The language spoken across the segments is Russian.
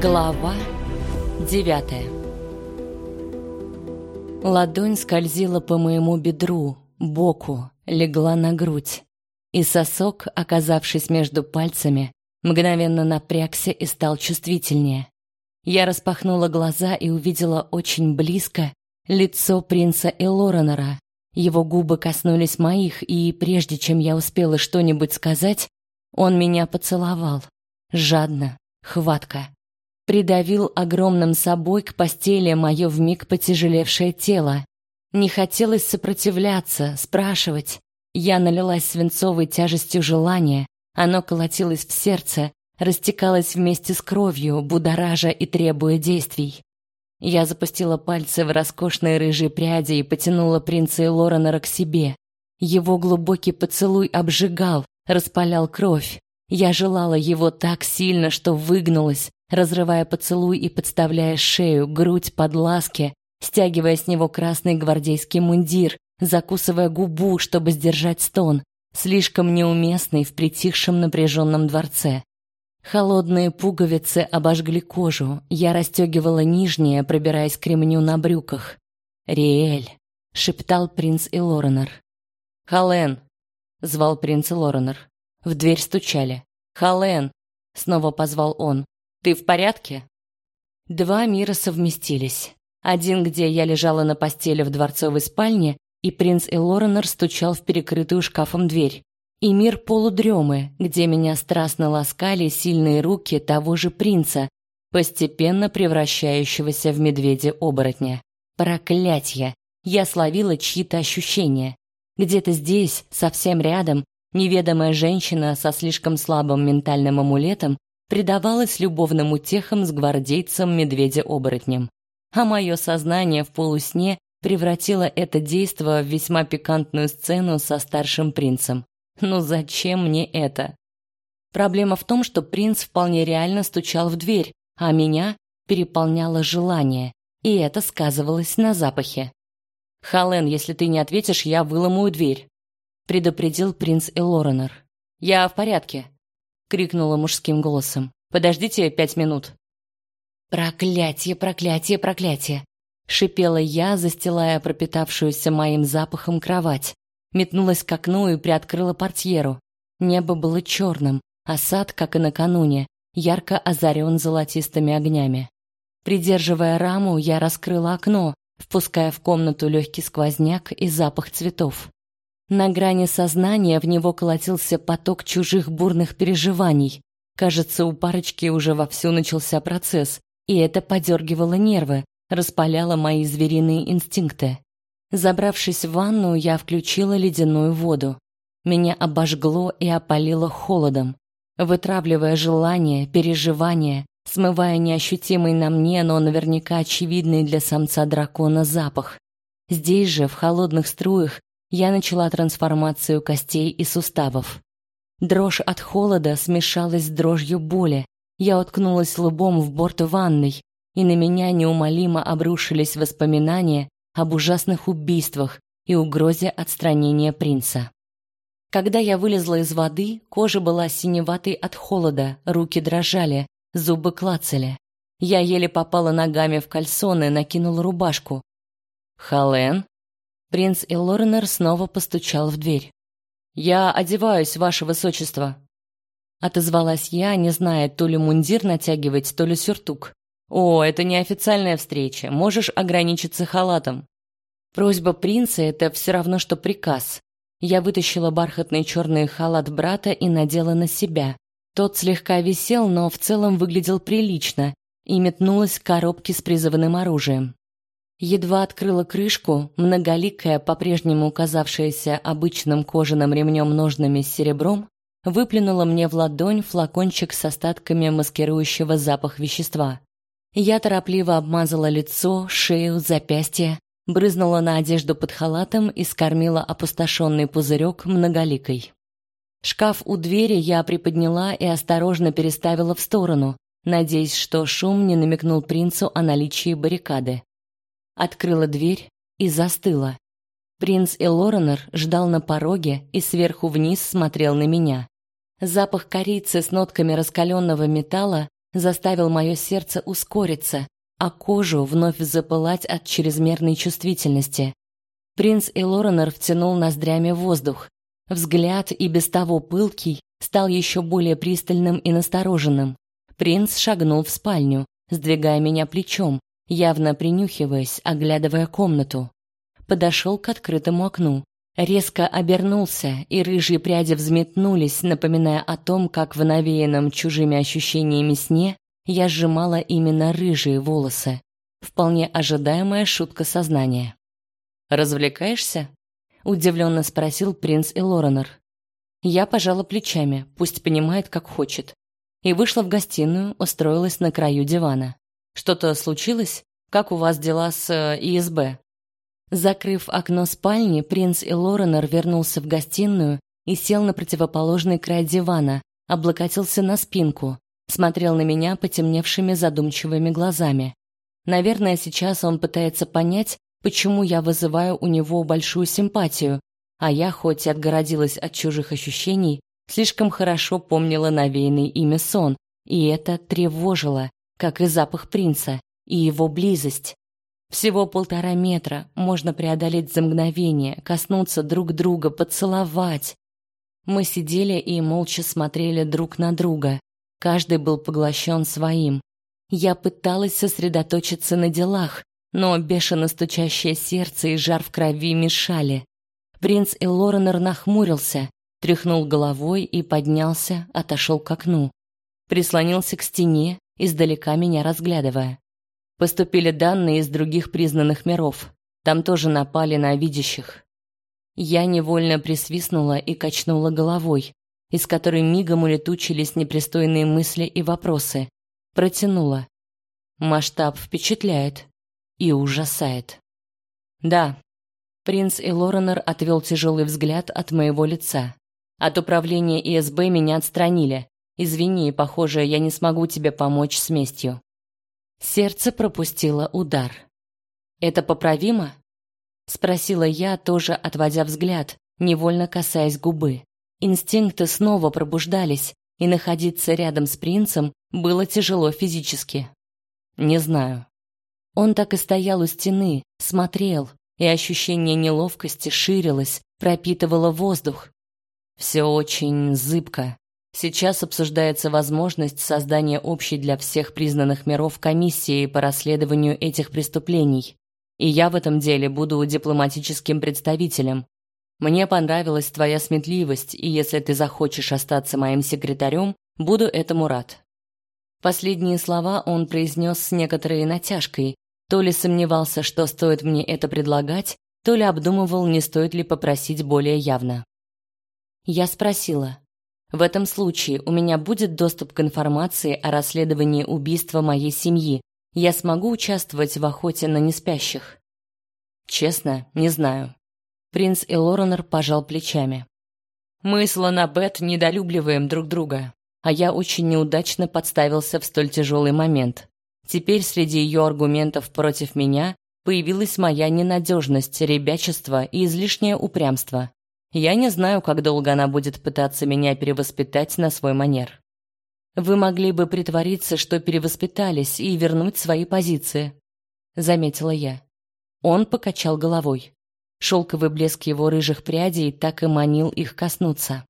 Глава девятая Ладонь скользила по моему бедру, боку, легла на грудь. И сосок, оказавшись между пальцами, мгновенно напрягся и стал чувствительнее. Я распахнула глаза и увидела очень близко лицо принца Элоренера. Его губы коснулись моих, и прежде чем я успела что-нибудь сказать, он меня поцеловал. Жадно, хватко придавил огромным собой к постели мое вмиг потяжелевшее тело. Не хотелось сопротивляться, спрашивать. Я налилась свинцовой тяжестью желания, оно колотилось в сердце, растекалось вместе с кровью, будоража и требуя действий. Я запустила пальцы в роскошные рыжие пряди и потянула принца Лоренера к себе. Его глубокий поцелуй обжигал, распалял кровь. Я желала его так сильно, что выгнулась, разрывая поцелуй и подставляя шею, грудь под ласки, стягивая с него красный гвардейский мундир, закусывая губу, чтобы сдержать стон, слишком неуместный в притихшем напряженном дворце. Холодные пуговицы обожгли кожу. Я расстегивала нижнее, пробираясь к ремню на брюках. «Риэль», — шептал принц Илоренор. «Хален», — звал принц Илоренор. В дверь стучали. «Хален», — снова позвал он. Ты в порядке? Два мира совместились. Один, где я лежала на постели в дворцовой спальне, и принц Элоренор стучал в перекрытую шкафом дверь. И мир полудремы, где меня страстно ласкали сильные руки того же принца, постепенно превращающегося в медведя-оборотня. Проклятье! Я словила чьи-то ощущения. Где-то здесь, совсем рядом, неведомая женщина со слишком слабым ментальным амулетом предавалась любовным утехам с гвардейцем-медведя-оборотнем. А мое сознание в полусне превратило это действо в весьма пикантную сцену со старшим принцем. Ну зачем мне это? Проблема в том, что принц вполне реально стучал в дверь, а меня переполняло желание, и это сказывалось на запахе. «Хален, если ты не ответишь, я выломаю дверь», — предупредил принц Элоренор. «Я в порядке», крикнула мужским голосом. Подождите пять минут. Проклятие, проклятие, проклятие, шипела я, застилая пропитавшуюся моим запахом кровать. Метнулась к окну и приоткрыла портьеру. Небо было черным, а сад, как и накануне, ярко озарен золотистыми огнями. Придерживая раму, я раскрыла окно, впуская в комнату легкий сквозняк и запах цветов. На грани сознания в него колотился поток чужих бурных переживаний. Кажется, у парочки уже вовсю начался процесс, и это подергивало нервы, распаляло мои звериные инстинкты. Забравшись в ванну, я включила ледяную воду. Меня обожгло и опалило холодом, вытравливая желания, переживания, смывая неощутимый на мне, но наверняка очевидный для самца дракона запах. Здесь же, в холодных струях, я начала трансформацию костей и суставов. Дрожь от холода смешалась с дрожью боли. Я уткнулась лбом в борт ванной, и на меня неумолимо обрушились воспоминания об ужасных убийствах и угрозе отстранения принца. Когда я вылезла из воды, кожа была синеватой от холода, руки дрожали, зубы клацали. Я еле попала ногами в кальсоны, накинула рубашку. «Хален?» Принц Элоренер снова постучал в дверь. «Я одеваюсь, ваше высочество», — отозвалась я, не зная, то ли мундир натягивать, то ли сюртук. «О, это не официальная встреча, можешь ограничиться халатом». Просьба принца — это все равно, что приказ. Я вытащила бархатный черный халат брата и надела на себя. Тот слегка висел, но в целом выглядел прилично, и метнулась к коробке с призывным оружием. Едва открыла крышку, многоликая, по-прежнему казавшаяся обычным кожаным ремнем ножными с серебром, выплюнула мне в ладонь флакончик с остатками маскирующего запах вещества. Я торопливо обмазала лицо, шею, запястье, брызнула на одежду под халатом и скормила опустошенный пузырек многоликой. Шкаф у двери я приподняла и осторожно переставила в сторону, надеясь, что шум не намекнул принцу о наличии баррикады открыла дверь и застыла. Принц Элоренор ждал на пороге и сверху вниз смотрел на меня. Запах корицы с нотками раскаленного металла заставил мое сердце ускориться, а кожу вновь запылать от чрезмерной чувствительности. Принц Элоренор втянул ноздрями воздух. Взгляд, и без того пылкий, стал еще более пристальным и настороженным. Принц шагнул в спальню, сдвигая меня плечом, явно принюхиваясь, оглядывая комнату. Подошел к открытому окну. Резко обернулся, и рыжие пряди взметнулись, напоминая о том, как в навеянном чужими ощущениями сне я сжимала именно рыжие волосы. Вполне ожидаемая шутка сознания. «Развлекаешься?» — удивленно спросил принц Элоренор. Я пожала плечами, пусть понимает, как хочет. И вышла в гостиную, устроилась на краю дивана. «Что-то случилось? Как у вас дела с э, ИСБ?» Закрыв окно спальни, принц Элоренор вернулся в гостиную и сел на противоположный край дивана, облокотился на спинку, смотрел на меня потемневшими задумчивыми глазами. Наверное, сейчас он пытается понять, почему я вызываю у него большую симпатию, а я, хоть и отгородилась от чужих ощущений, слишком хорошо помнила навеянный ими сон, и это тревожило, как и запах принца, и его близость. Всего полтора метра можно преодолеть за мгновение, коснуться друг друга, поцеловать. Мы сидели и молча смотрели друг на друга. Каждый был поглощен своим. Я пыталась сосредоточиться на делах, но бешено стучащее сердце и жар в крови мешали. Принц Элоренор нахмурился, тряхнул головой и поднялся, отошел к окну. Прислонился к стене, издалека меня разглядывая. Поступили данные из других признанных миров. Там тоже напали на видящих. Я невольно присвистнула и качнула головой, из которой мигом улетучились непристойные мысли и вопросы. Протянула. Масштаб впечатляет и ужасает. Да. Принц Элоренор отвел тяжелый взгляд от моего лица. От управления ИСБ меня отстранили. Извини, похоже, я не смогу тебе помочь с местью. Сердце пропустило удар. Это поправимо? спросила я, тоже отводя взгляд, невольно касаясь губы. Инстинкты снова пробуждались, и находиться рядом с принцем было тяжело физически. Не знаю. Он так и стоял у стены, смотрел, и ощущение неловкости ширилось, пропитывало воздух. Все очень зыбко. Сейчас обсуждается возможность создания общей для всех признанных миров комиссии по расследованию этих преступлений. И я в этом деле буду дипломатическим представителем, мне понравилась твоя сметливость, и если ты захочешь остаться моим секретарем, буду этому рад. Последние слова он произнес с некоторой натяжкой, то ли сомневался, что стоит мне это предлагать, то ли обдумывал, не стоит ли попросить более явно. Я спросила: "В этом случае у меня будет доступ к информации о расследовании убийства моей семьи. Я смогу участвовать в охоте на неспящих?" Честно, не знаю. Принц Элоренор пожал плечами. Мы с Ланабет недолюбливаем друг друга, а я очень неудачно подставился в столь тяжелый момент. Теперь среди ее аргументов против меня появилась моя ненадежность, ребячество и излишнее упрямство. Я не знаю, как долго она будет пытаться меня перевоспитать на свой манер. Вы могли бы притвориться, что перевоспитались и вернуть свои позиции, заметила я. Он покачал головой. Шелковый блеск его рыжих прядей так и манил их коснуться.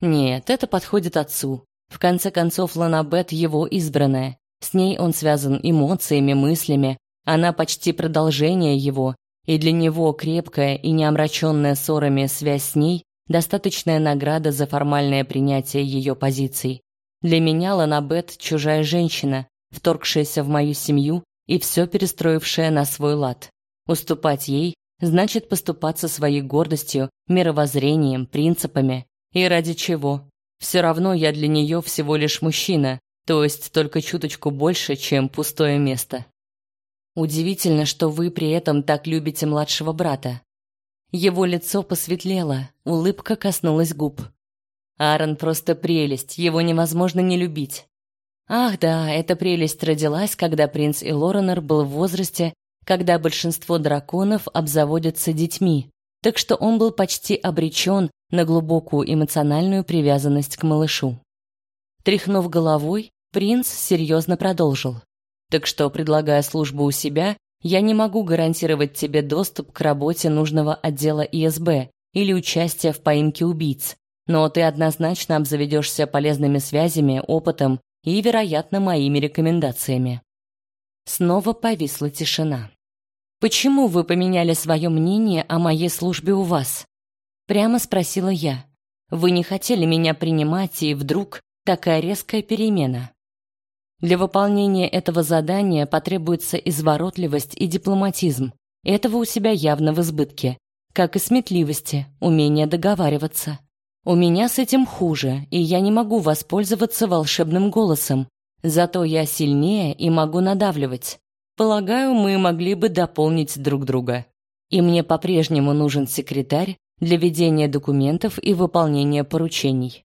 Нет, это подходит отцу. В конце концов, Ланабет его избранная. С ней он связан эмоциями, мыслями. Она почти продолжение его, и для него крепкая и не омраченная ссорами связь с ней достаточная награда за формальное принятие ее позиций. Для меня Ланабет чужая женщина, вторгшаяся в мою семью и все перестроившая на свой лад. Уступать ей значит поступаться своей гордостью, мировоззрением, принципами. И ради чего? Все равно я для нее всего лишь мужчина, то есть только чуточку больше, чем пустое место. Удивительно, что вы при этом так любите младшего брата. Его лицо посветлело, улыбка коснулась губ. Аарон просто прелесть, его невозможно не любить. Ах да, эта прелесть родилась, когда принц Элоренор был в возрасте, когда большинство драконов обзаводятся детьми, так что он был почти обречен на глубокую эмоциональную привязанность к малышу. Тряхнув головой, Принц серьезно продолжил. Так что, предлагая службу у себя, я не могу гарантировать тебе доступ к работе нужного отдела ИСБ или участие в поимке убийц, но ты однозначно обзаведешься полезными связями, опытом и, вероятно, моими рекомендациями. Снова повисла тишина. Почему вы поменяли свое мнение о моей службе у вас? прямо спросила я. Вы не хотели меня принимать, и вдруг такая резкая перемена. Для выполнения этого задания потребуется изворотливость и дипломатизм. Этого у себя явно в избытке, как и сметливости, умение договариваться. У меня с этим хуже, и я не могу воспользоваться волшебным голосом. Зато я сильнее и могу надавливать. Полагаю, мы могли бы дополнить друг друга. И мне по-прежнему нужен секретарь для ведения документов и выполнения поручений.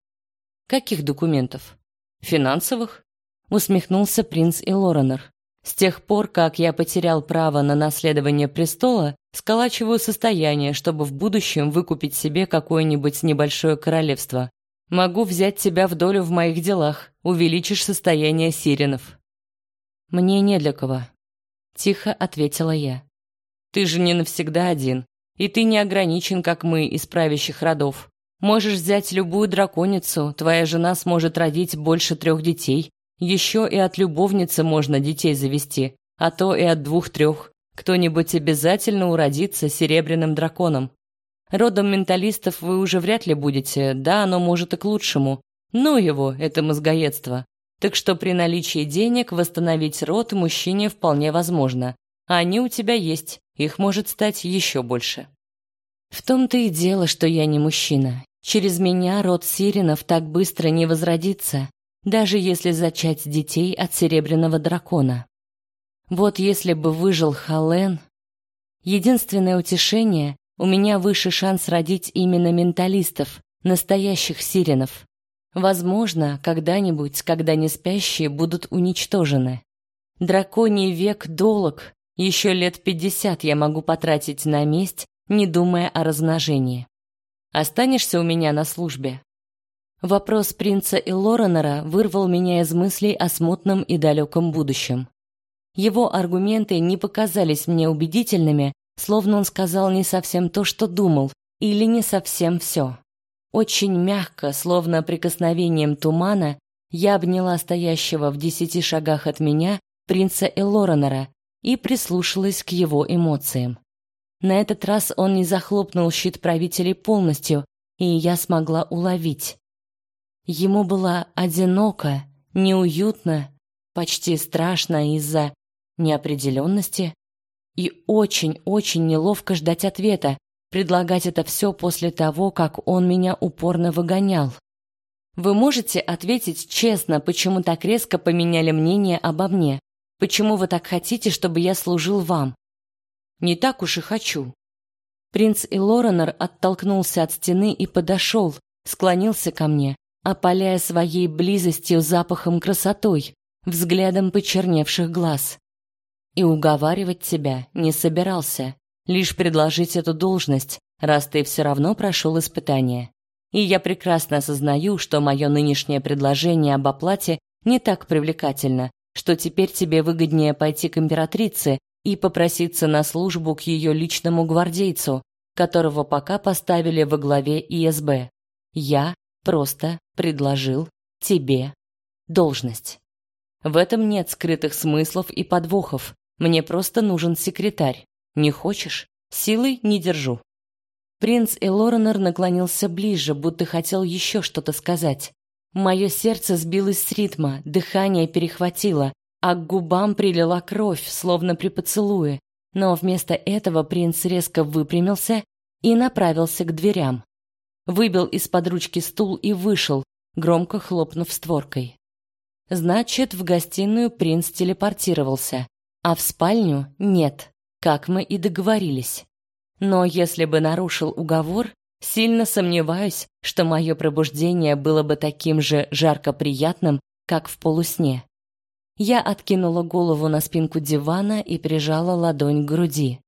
Каких документов? Финансовых? Усмехнулся принц Илоренор. С тех пор, как я потерял право на наследование престола, сколачиваю состояние, чтобы в будущем выкупить себе какое-нибудь небольшое королевство. Могу взять тебя в долю в моих делах, увеличишь состояние сиренов. Мне не для кого, тихо ответила я. Ты же не навсегда один, и ты не ограничен, как мы, из правящих родов. Можешь взять любую драконицу, твоя жена сможет родить больше трех детей, еще и от любовницы можно детей завести, а то и от двух-трех. Кто-нибудь обязательно уродится серебряным драконом. Родом менталистов вы уже вряд ли будете, да, оно может и к лучшему. Ну его, это мозгоедство. Так что при наличии денег восстановить род мужчине вполне возможно. А они у тебя есть, их может стать еще больше. В том-то и дело, что я не мужчина. Через меня род Сиренов так быстро не возродится даже если зачать детей от серебряного дракона. Вот если бы выжил Хален, единственное утешение у меня выше шанс родить именно менталистов, настоящих сиренов. Возможно, когда-нибудь, когда не спящие будут уничтожены. Драконий век долг. Еще лет пятьдесят я могу потратить на месть, не думая о размножении. Останешься у меня на службе? Вопрос принца и вырвал меня из мыслей о смутном и далеком будущем. Его аргументы не показались мне убедительными, словно он сказал не совсем то, что думал, или не совсем все. Очень мягко, словно прикосновением тумана, я обняла стоящего в десяти шагах от меня принца Элоренера и прислушалась к его эмоциям. На этот раз он не захлопнул щит правителей полностью, и я смогла уловить. Ему было одиноко, неуютно, почти страшно из-за неопределенности и очень-очень неловко ждать ответа, предлагать это все после того, как он меня упорно выгонял. Вы можете ответить честно, почему так резко поменяли мнение обо мне? Почему вы так хотите, чтобы я служил вам? Не так уж и хочу. Принц Илоренор оттолкнулся от стены и подошел, склонился ко мне, опаляя своей близостью, запахом красотой, взглядом почерневших глаз. И уговаривать тебя не собирался, лишь предложить эту должность, раз ты все равно прошел испытание. И я прекрасно осознаю, что мое нынешнее предложение об оплате не так привлекательно, что теперь тебе выгоднее пойти к императрице и попроситься на службу к ее личному гвардейцу, которого пока поставили во главе ИСБ. Я просто предложил тебе должность. В этом нет скрытых смыслов и подвохов. Мне просто нужен секретарь. Не хочешь? Силой не держу. Принц Элоренор наклонился ближе, будто хотел еще что-то сказать. Мое сердце сбилось с ритма, дыхание перехватило, а к губам прилила кровь, словно при поцелуе. Но вместо этого принц резко выпрямился и направился к дверям выбил из-под ручки стул и вышел, громко хлопнув створкой. Значит, в гостиную принц телепортировался, а в спальню нет, как мы и договорились. Но если бы нарушил уговор, сильно сомневаюсь, что мое пробуждение было бы таким же жарко приятным, как в полусне. Я откинула голову на спинку дивана и прижала ладонь к груди.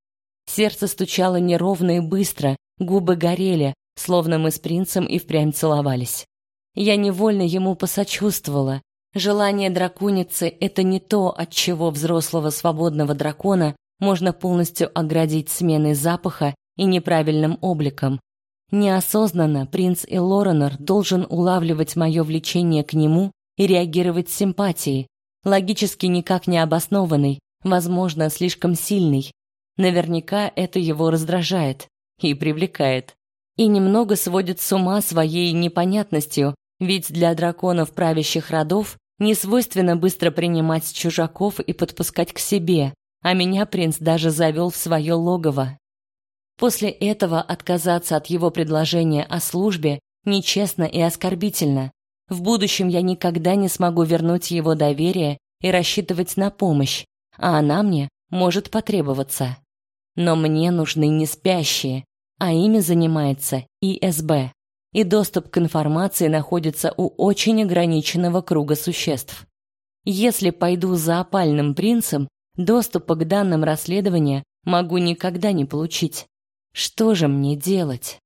Сердце стучало неровно и быстро, губы горели, словно мы с принцем и впрямь целовались. Я невольно ему посочувствовала, Желание драконицы – это не то, от чего взрослого свободного дракона можно полностью оградить сменой запаха и неправильным обликом. Неосознанно принц Элоренор должен улавливать мое влечение к нему и реагировать с симпатией, логически никак не обоснованный, возможно, слишком сильный. Наверняка это его раздражает и привлекает. И немного сводит с ума своей непонятностью, ведь для драконов правящих родов не свойственно быстро принимать чужаков и подпускать к себе, а меня принц даже завел в свое логово. После этого отказаться от его предложения о службе нечестно и оскорбительно. В будущем я никогда не смогу вернуть его доверие и рассчитывать на помощь, а она мне может потребоваться. Но мне нужны не спящие, а ими занимается ИСБ и доступ к информации находится у очень ограниченного круга существ. Если пойду за опальным принцем, доступа к данным расследования могу никогда не получить. Что же мне делать?